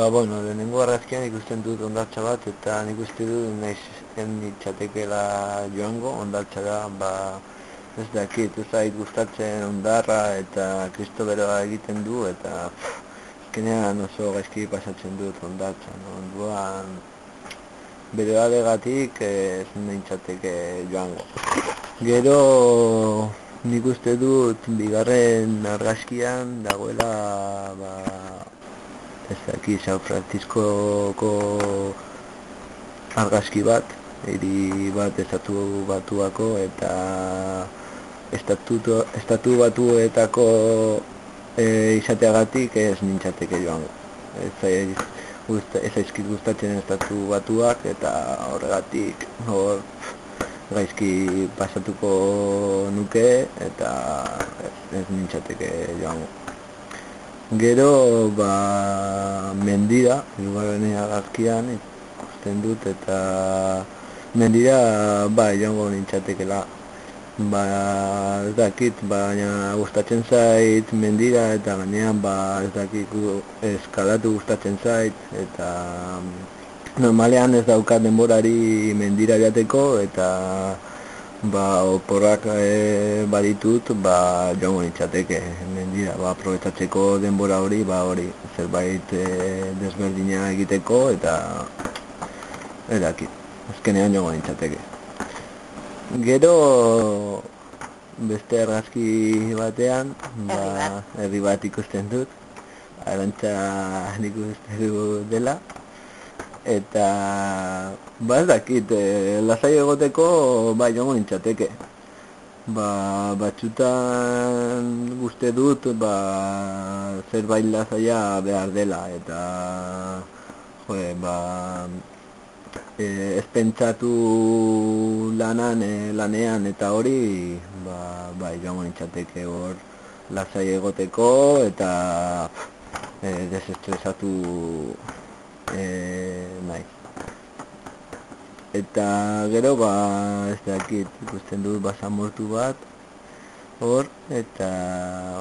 Ba, bueno, lehenengo arrazkian ikusten dut ondartza bat, eta nik uste dut nahiz nitzatekela joango ondartzara, ba, ez dakit, ez zait gustatzen ondarra eta kristoberoa egiten du, eta azkenean oso gaizki pasatzen dut ondartzan, onduan bere alegatik ez nintzateke joango. Gero nik uste dut bigarren argazkian dagoela ba, ez daki San Franciscoko argazki bat, hiri bat estatu batuako eta estatuto, estatu batuetako e, izateagatik ez nintzateke joango. Ez, ez aizkit gustatzen estatu batuak eta horregatik hor gaizki pasatuko nuke eta ez, ez nintzateke joango. Gero, ba, mendira, hirugarren agazkian ikusten dut eta mendira, ba, joango nintzatekela. Ba, ez dakit, baina gustatzen zait mendira eta gainean, ba, ez dakit, eskalatu gustatzen zait eta normalean ez daukat denborari mendira jateko eta ba, oporrak e, baditut, ba, joango nintzateke, mendira, ba, aprobetatzeko denbora hori, ba, hori, zerbait e, desberdina egiteko, eta, edakit, azkenean joango nintzateke. Gero, beste argazki batean, ba, herri bat. ikusten dut, arantza nik uste dela, eta ba ez dakit, e, lasai egoteko ba joango nintzateke. Ba batxutan guzti dut ba zerbait lasaia behar dela eta joe, ba e, ez pentsatu lanan, e, lanean eta hori ba, ba joango nintzateke hor lasai egoteko eta e, desestresatu e, nahi. Eta gero ba ez dakit ikusten dut basamortu bat hor eta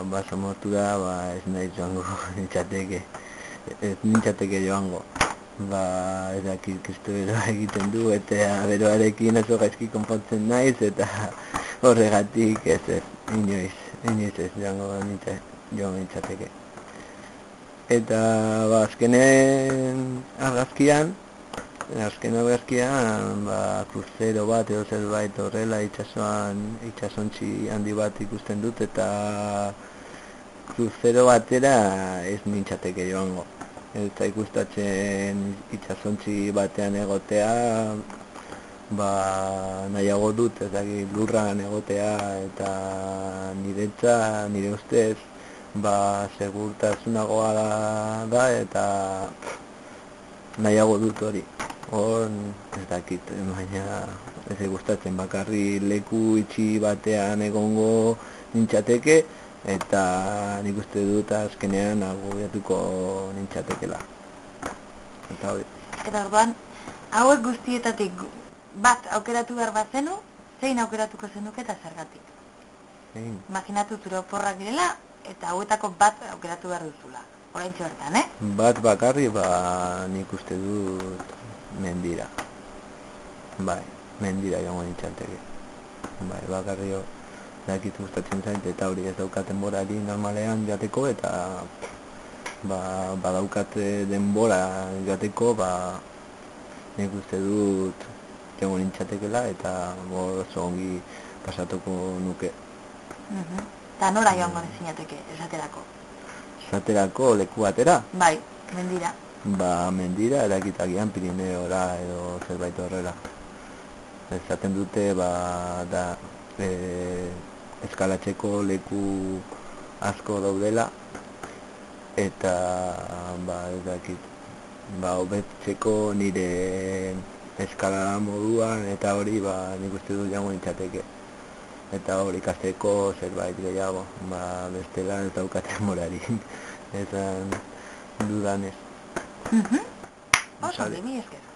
basamortu da ba ez nahi joango nintzateke. Ez nintzateke joango. Ba ez dakit kristo egiten du eta beroarekin oso gaizki konpontzen naiz eta horregatik ez ez inoiz inoiz ez joango nintzateke eta ba, azkenen argazkian azken argazkian ba, kruzero bat edo zerbait horrela itxasoan itxasontzi handi bat ikusten dut eta kruzero batera ez nintzateke joango. Eta ikustatzen itxasontzi batean egotea ba, nahiago dut ez lurran egotea eta niretza nire ustez ba, segurtasunagoa da, da eta nahiago dut hori. Hor, ez dakit, baina ez gustatzen bakarri leku itxi batean egongo nintzateke eta nik uste dut azkenean agobiatuko nintzatekela. Eta hori. Eta orduan, hauek guztietatik bat aukeratu behar bat zenu, zein aukeratuko zenuke eta zergatik? Imaginatu zure oporrak direla, eta hauetako bat aukeratu behar duzula. Horain bertan, eh? Bat bakarri, ba, nik uste dut mendira. Bai, mendira jongo nintzanteke. Bai, bakarri jo, dakit gustatzen zait, eta hori ez daukaten morari normalean jateko, eta ba, badaukate denbora jateko, ba, nik uste dut jongo nintzatekela, eta oso ongi pasatuko nuke. Uh Eta nora joango nezinateke, esaterako? Esaterako leku batera? Bai, mendira. Ba, mendira, erakitagian Pirineora edo zerbait horrela. Esaten dute, ba, da, e, eskalatzeko leku asko daudela, eta, ba, ez dakit, ba, obetzeko nire eskala moduan, eta hori, ba, nik uste dut jango nintzateke eta hor ikasteko zerbait gehiago, ba, bestela ez daukaten morari, ezan dudanez. Mhm. Oso, mi esker.